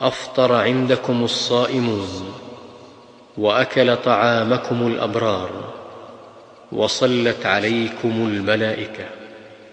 أفطر عندكم الصائمون وأكل طعامكم الأبرار وصلت عليكم الملائكة.